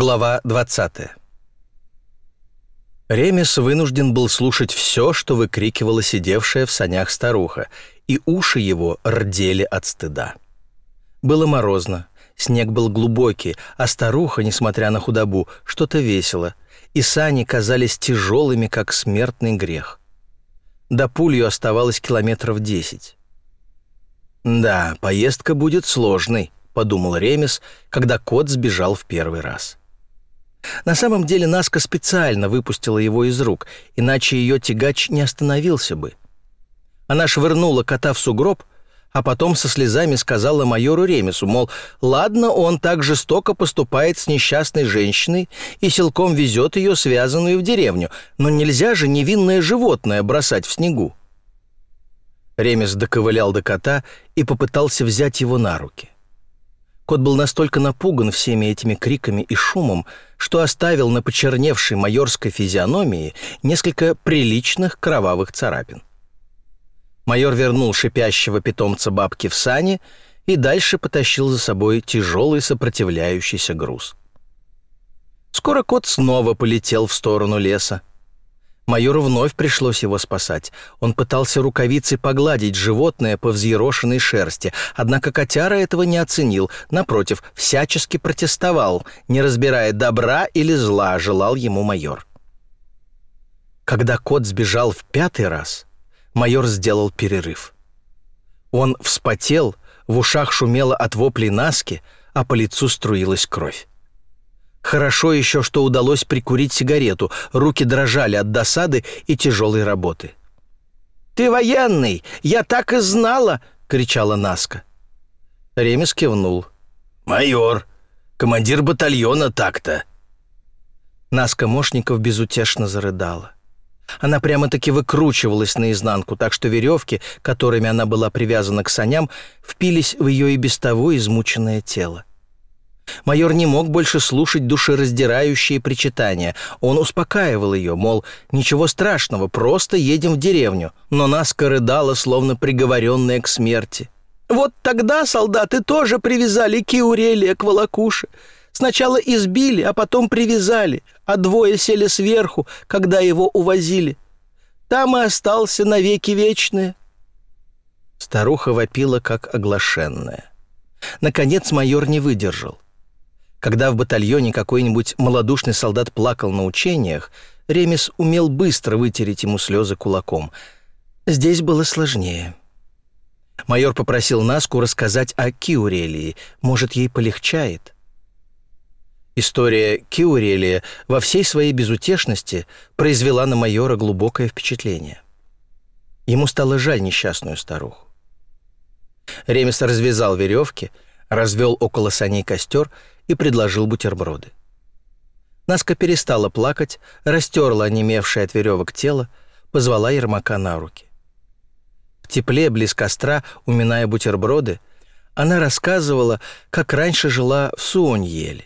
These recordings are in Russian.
Глава 20 Ремес вынужден был слушать все, что выкрикивала сидевшая в санях старуха, и уши его рдели от стыда. Было морозно, снег был глубокий, а старуха, несмотря на худобу, что-то весело, и сани казались тяжелыми, как смертный грех. До пулью оставалось километров десять. «Да, поездка будет сложной», — подумал Ремес, когда кот сбежал в первый раз. На самом деле Наска специально выпустила его из рук, иначе ее тягач не остановился бы. Она швырнула кота в сугроб, а потом со слезами сказала майору Ремесу, мол, ладно, он так жестоко поступает с несчастной женщиной и силком везет ее связанную в деревню, но нельзя же невинное животное бросать в снегу. Ремес доковылял до кота и попытался взять его на руки. Кот был настолько напуган всеми этими криками и шумом, что оставил на почерневшей майорской физиономии несколько приличных кровавых царапин. Майор вернул шипящего питомца бабки в сани и дальше потащил за собой тяжелый сопротивляющийся груз. Скоро кот снова полетел в сторону леса. Майору вновь пришлось его спасать. Он пытался рукавицей погладить животное по взъерошенной шерсти, однако котяра этого не оценил, напротив, всячески протестовал, не разбирая добра или зла, желал ему майор. Когда кот сбежал в пятый раз, майор сделал перерыв. Он вспотел, в ушах шумело от воплей Наски, а по лицу струилась кровь. Хорошо еще, что удалось прикурить сигарету, руки дрожали от досады и тяжелой работы. «Ты военный! Я так и знала!» — кричала Наска. Ремес кивнул. «Майор! Командир батальона так-то!» Наска Мошников безутешно зарыдала. Она прямо-таки выкручивалась наизнанку, так что веревки, которыми она была привязана к саням, впились в ее и без того измученное тело. Майор не мог больше слушать душераздирающие причитания. Он успокаивал ее, мол, ничего страшного, просто едем в деревню. Но Наска рыдала, словно приговоренная к смерти. «Вот тогда солдаты тоже привязали Киурелия к волокуше. Сначала избили, а потом привязали, а двое сели сверху, когда его увозили. Там и остался навеки вечные». Старуха вопила, как оглашенная. Наконец майор не выдержал. Когда в батальоне какой-нибудь малодушный солдат плакал на учениях, Ремес умел быстро вытереть ему слезы кулаком. Здесь было сложнее. Майор попросил Наску рассказать о Киурелии, может, ей полегчает. История Киурелия во всей своей безутешности произвела на майора глубокое впечатление. Ему стало жаль несчастную старуху. Ремес развязал веревки, развел около саней костер и предложил бутерброды. Наска перестала плакать, растерла онемевшее от веревок тело, позвала Ермака на руки. В тепле, близ костра, уминая бутерброды, она рассказывала, как раньше жила в Суоньеле,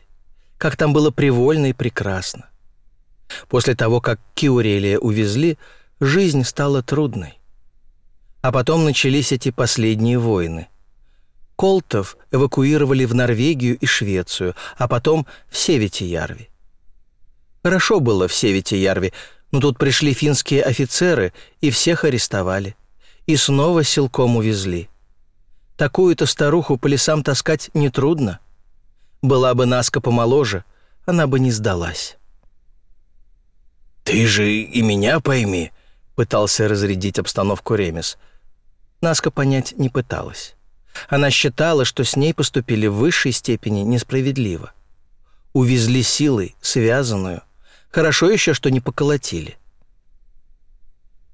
как там было привольно и прекрасно. После того, как Киурелия увезли, жизнь стала трудной. А потом начались эти последние войны. Колтов эвакуировали в Норвегию и Швецию, а потом в Севетиярви. Хорошо было в Севетиярви, но тут пришли финские офицеры и всех арестовали. И снова силком увезли. Такую-то старуху по лесам таскать нетрудно. Была бы Наска помоложе, она бы не сдалась. «Ты же и меня пойми», — пытался разрядить обстановку Ремес. Наска понять не пыталась. Она считала, что с ней поступили в высшей степени несправедливо. Увезли силой, связанную. Хорошо еще, что не поколотили.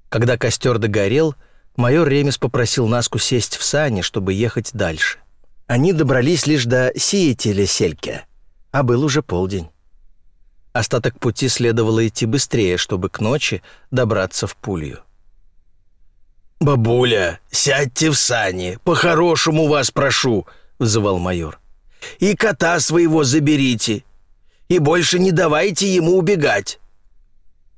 Когда костер догорел, майор Ремес попросил Наску сесть в сани, чтобы ехать дальше. Они добрались лишь до Сиетеля-Сельке, а был уже полдень. Остаток пути следовало идти быстрее, чтобы к ночи добраться в Пулью. «Бабуля, сядьте в сани, по-хорошему вас прошу», — взывал майор. «И кота своего заберите, и больше не давайте ему убегать».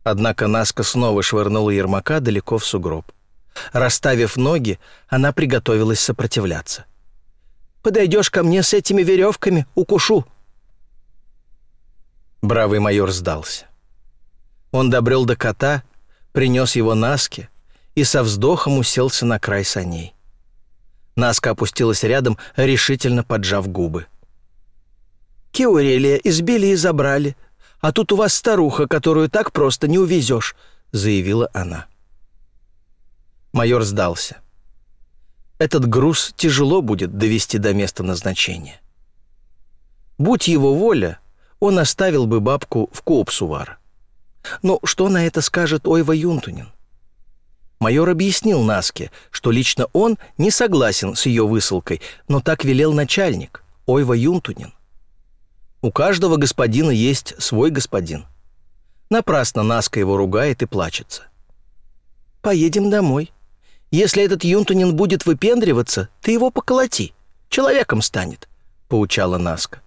Однако Наска снова швырнула Ермака далеко в сугроб. Расставив ноги, она приготовилась сопротивляться. «Подойдешь ко мне с этими веревками, укушу». Бравый майор сдался. Он добрел до кота, принес его Наске и со вздохом уселся на край саней. Наска опустилась рядом, решительно поджав губы. «Киорелия избили и забрали, а тут у вас старуха, которую так просто не увезешь», — заявила она. Майор сдался. Этот груз тяжело будет довести до места назначения. Будь его воля, он оставил бы бабку в Коопсувар. Но что на это скажет Ойва Юнтунин? Майор объяснил Наске, что лично он не согласен с ее высылкой, но так велел начальник, Ойва Юнтунин. У каждого господина есть свой господин. Напрасно Наска его ругает и плачется. «Поедем домой», если этот Юнтунин будет выпендриваться, ты его поколоти. Человеком станет», — поучала Наска.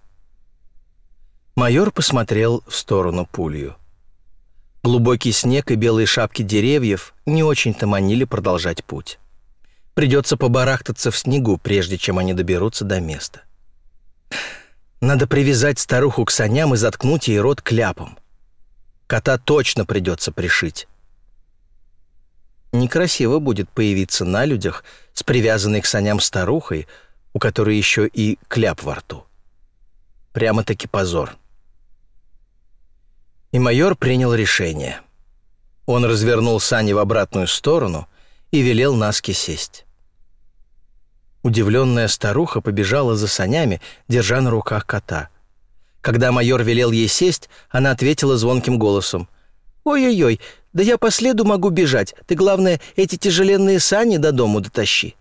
Майор посмотрел в сторону пулью. Глубокий снег и белые шапки деревьев не очень-то манили продолжать путь. Придется побарахтаться в снегу, прежде чем они доберутся до места. Надо привязать старуху к саням и заткнуть ей рот кляпом. Кота точно придется пришить. Некрасиво будет появиться на людях с привязанной к саням старухой, у которой еще и кляп во рту. Прямо-таки позор. И майор принял решение. Он развернул сани в обратную сторону и велел Наске сесть. Удивленная старуха побежала за санями, держа на руках кота. Когда майор велел ей сесть, она ответила звонким голосом. «Ой-ой-ой, да я по следу могу бежать. Ты, главное, эти тяжеленные сани до дому дотащи».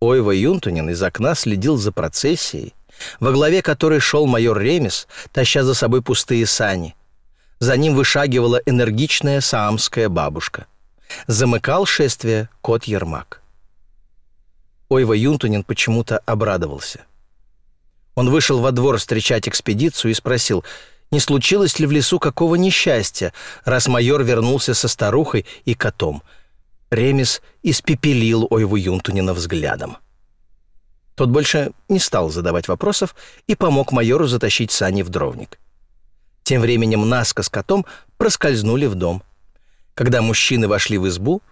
Ойва Юнтунин из окна следил за процессией, во главе которой шел майор Ремес, таща за собой пустые сани. За ним вышагивала энергичная саамская бабушка. Замыкал шествие кот Ермак. Ойва Юнтунин почему-то обрадовался. Он вышел во двор встречать экспедицию и спросил — не случилось ли в лесу какого несчастья, раз майор вернулся со старухой и котом. Ремис испепелил Ойву Юнтунина взглядом. Тот больше не стал задавать вопросов и помог майору затащить сани в дровник. Тем временем Наска с котом проскользнули в дом. Когда мужчины вошли в избу,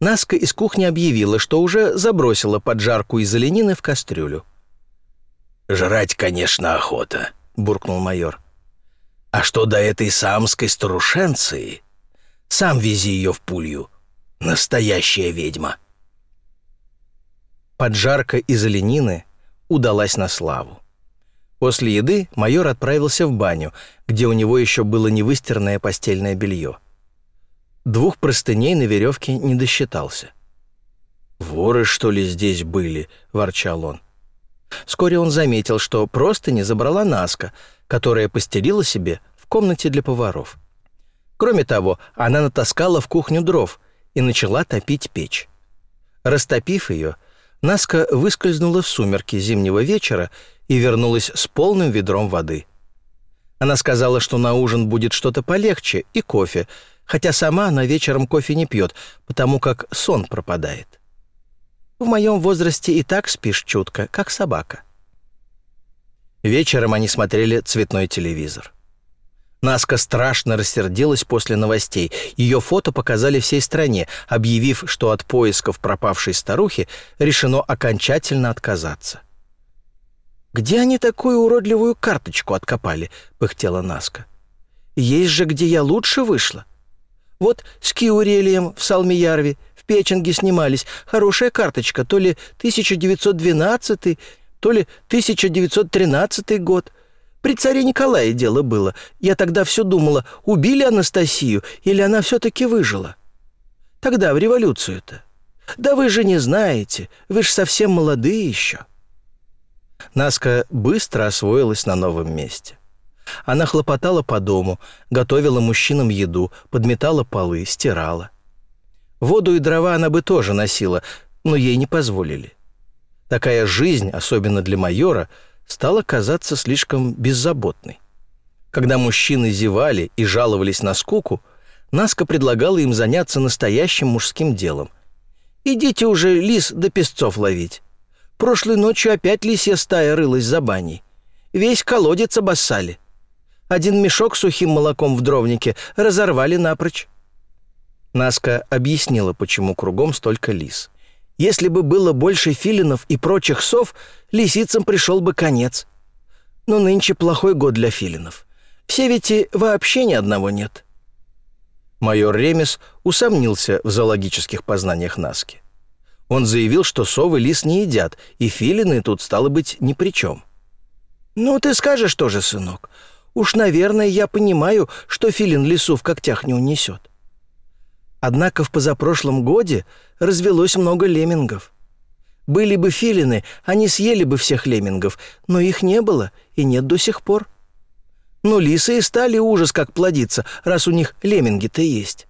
Наска из кухни объявила, что уже забросила поджарку из оленины в кастрюлю. «Жрать, конечно, охота», — буркнул майор. А что до этой самской старушенции? Сам вези ее в пулью. Настоящая ведьма. Поджарка из оленины удалась на славу. После еды майор отправился в баню, где у него еще было невыстиранное постельное белье. Двух простыней на веревке не досчитался. «Воры, что ли, здесь были?» — ворчал он. Вскоре он заметил, что просто не забрала Наска, которая постелила себе в комнате для поваров. Кроме того, она натаскала в кухню дров и начала топить печь. Растопив ее, Наска выскользнула в сумерки зимнего вечера и вернулась с полным ведром воды. Она сказала, что на ужин будет что-то полегче и кофе, хотя сама она вечером кофе не пьет, потому как сон пропадает. В моем возрасте и так спишь чутко, как собака. Вечером они смотрели цветной телевизор. Наска страшно рассердилась после новостей. Ее фото показали всей стране, объявив, что от поисков пропавшей старухи решено окончательно отказаться. «Где они такую уродливую карточку откопали?» — пыхтела Наска. «Есть же, где я лучше вышла. Вот с Киурелием в Салмиярве, в Печенге снимались. Хорошая карточка, то ли 1912 то ли 1913 год. При царе Николае дело было. Я тогда все думала, убили Анастасию или она все-таки выжила. Тогда, в революцию-то. Да вы же не знаете, вы же совсем молодые еще». Наска быстро освоилась на новом месте. Она хлопотала по дому, готовила мужчинам еду, подметала полы, стирала. Воду и дрова она бы тоже носила, но ей не позволили. Такая жизнь, особенно для майора, стала казаться слишком беззаботной. Когда мужчины зевали и жаловались на скуку, Наска предлагала им заняться настоящим мужским делом. «Идите уже лис до да песцов ловить. Прошлой ночью опять лисья стая рылась за баней. Весь колодец обоссали. Один мешок с сухим молоком в дровнике разорвали напрочь. Наска объяснила, почему кругом столько лис. Если бы было больше филинов и прочих сов, лисицам пришел бы конец. Но нынче плохой год для филинов. Все ведь и вообще ни одного нет. Майор Ремес усомнился в зоологических познаниях Наски. Он заявил, что совы лис не едят, и филины тут, стало быть, ни при чем. «Ну, ты скажешь тоже, сынок. Уж, наверное, я понимаю, что филин лису в когтях не унесет. Однако в позапрошлом годе развелось много леммингов. Были бы филины, они съели бы всех леммингов, но их не было и нет до сих пор. Но лисы и стали ужас как плодиться, раз у них лемминги-то есть.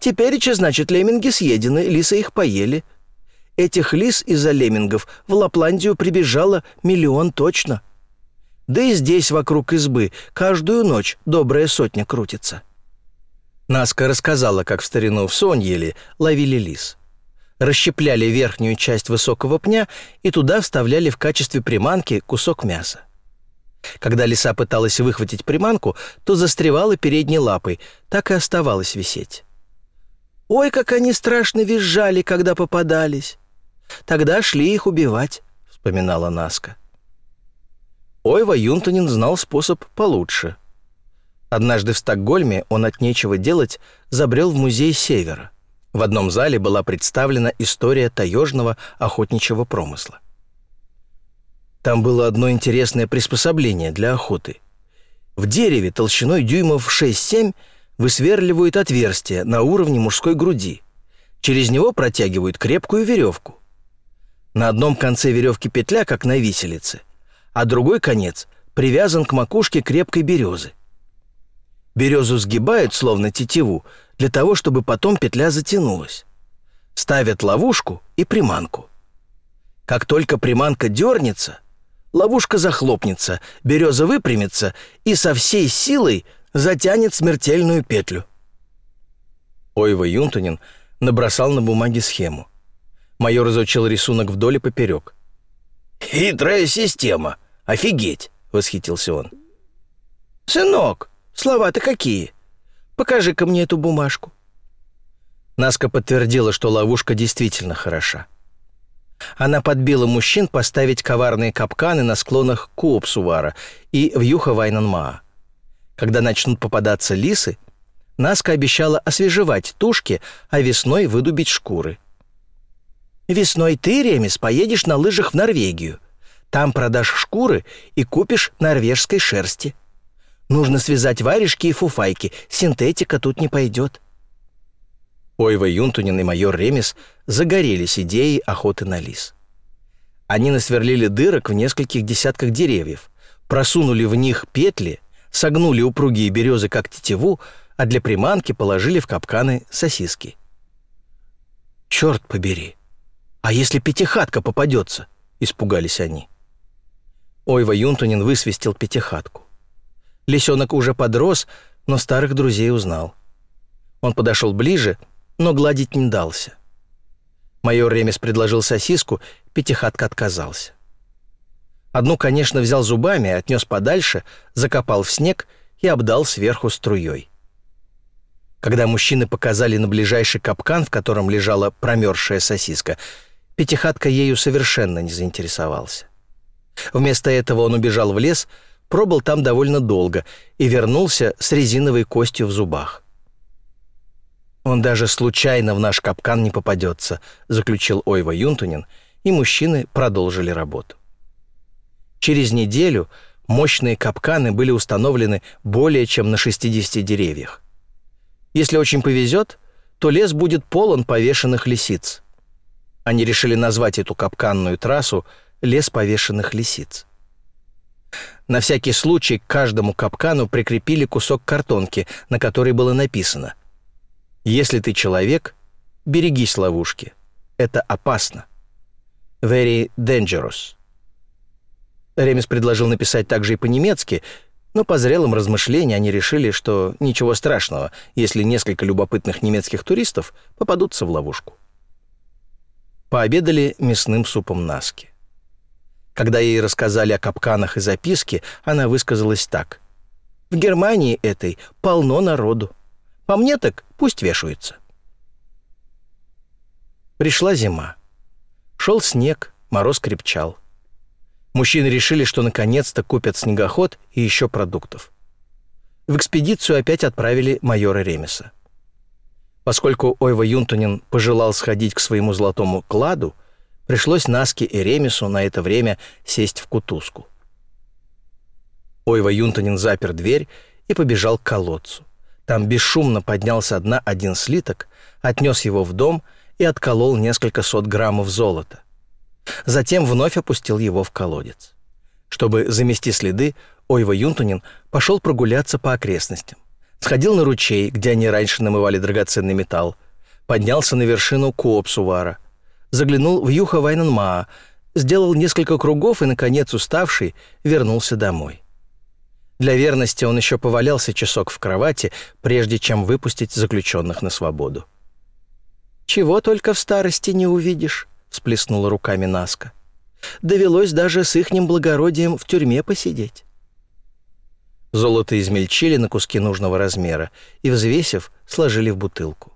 Теперь, че значит, лемминги съедены, лисы их поели. Этих лис из-за леммингов в Лапландию прибежало миллион точно — да и здесь вокруг избы каждую ночь добрая сотня крутится. Наска рассказала, как в старину в Соньеле ловили лис. Расщепляли верхнюю часть высокого пня и туда вставляли в качестве приманки кусок мяса. Когда лиса пыталась выхватить приманку, то застревала передней лапой, так и оставалась висеть. «Ой, как они страшно визжали, когда попадались! Тогда шли их убивать», — вспоминала Наска. Ойва Юнтонин знал способ получше. Однажды в Стокгольме он от нечего делать забрел в музей Севера. В одном зале была представлена история таежного охотничьего промысла. Там было одно интересное приспособление для охоты. В дереве толщиной дюймов 6-7 высверливают отверстие на уровне мужской груди. Через него протягивают крепкую веревку. На одном конце веревки петля, как на виселице – а другой конец привязан к макушке крепкой березы. Березу сгибают, словно тетиву, для того, чтобы потом петля затянулась. Ставят ловушку и приманку. Как только приманка дернется, ловушка захлопнется, береза выпрямится и со всей силой затянет смертельную петлю. Ойва Юнтунин набросал на бумаге схему. Майор изучил рисунок вдоль и поперек. «Хитрая система», Офигеть!» — восхитился он. «Сынок, слова-то какие? Покажи-ка мне эту бумажку». Наска подтвердила, что ловушка действительно хороша. Она подбила мужчин поставить коварные капканы на склонах Куопсувара и в Юха-Вайнанмаа. Когда начнут попадаться лисы, Наска обещала освежевать тушки, а весной выдубить шкуры. «Весной ты, Ремес, поедешь на лыжах в Норвегию. Там продашь шкуры и купишь норвежской шерсти. Нужно связать варежки и фуфайки, синтетика тут не пойдет». Ойва Юнтунин и майор Ремес загорелись идеей охоты на лис. Они насверлили дырок в нескольких десятках деревьев, просунули в них петли, согнули упругие березы как тетиву, а для приманки положили в капканы сосиски. «Черт побери! А если пятихатка попадется?» — испугались они. Ойва Юнтунин высвистел пятихатку. Лисенок уже подрос, но старых друзей узнал. Он подошел ближе, но гладить не дался. Майор Ремес предложил сосиску, пятихатка отказался. Одну, конечно, взял зубами, отнес подальше, закопал в снег и обдал сверху струей. Когда мужчины показали на ближайший капкан, в котором лежала промерзшая сосиска, пятихатка ею совершенно не заинтересовался. Вместо этого он убежал в лес, пробыл там довольно долго и вернулся с резиновой костью в зубах. «Он даже случайно в наш капкан не попадется», — заключил Ойва Юнтунин, и мужчины продолжили работу. Через неделю мощные капканы были установлены более чем на 60 деревьях. Если очень повезет, то лес будет полон повешенных лисиц. Они решили назвать эту капканную трассу лес повешенных лисиц. На всякий случай к каждому капкану прикрепили кусок картонки, на которой было написано «Если ты человек, берегись ловушки. Это опасно. Very dangerous». Ремес предложил написать также и по-немецки, но по зрелым размышлениям они решили, что ничего страшного, если несколько любопытных немецких туристов попадутся в ловушку. Пообедали мясным супом Наски. Когда ей рассказали о капканах и записке, она высказалась так. В Германии этой полно народу. По мне так пусть вешаются. Пришла зима. Шел снег, мороз крепчал. Мужчины решили, что наконец-то купят снегоход и еще продуктов. В экспедицию опять отправили майора Ремеса. Поскольку Ойва Юнтунин пожелал сходить к своему золотому кладу, пришлось Наске и Ремесу на это время сесть в кутузку. Ойва Юнтунин запер дверь и побежал к колодцу. Там бесшумно поднял со дна один слиток, отнес его в дом и отколол несколько сот граммов золота. Затем вновь опустил его в колодец. Чтобы замести следы, Ойва Юнтунин пошел прогуляться по окрестностям. Сходил на ручей, где они раньше намывали драгоценный металл, поднялся на вершину Куопсувара, заглянул в Юха Вайненмаа, сделал несколько кругов и, наконец, уставший, вернулся домой. Для верности он еще повалялся часок в кровати, прежде чем выпустить заключенных на свободу. «Чего только в старости не увидишь», — всплеснула руками Наска. «Довелось даже с ихним благородием в тюрьме посидеть». Золото измельчили на куски нужного размера и, взвесив, сложили в бутылку.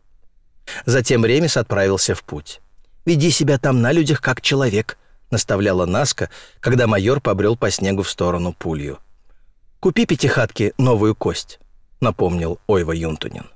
Затем Ремес отправился в путь. «Веди себя там на людях как человек», — наставляла Наска, когда майор побрел по снегу в сторону пулью. «Купи пятихатки новую кость», — напомнил Ойва Юнтунин.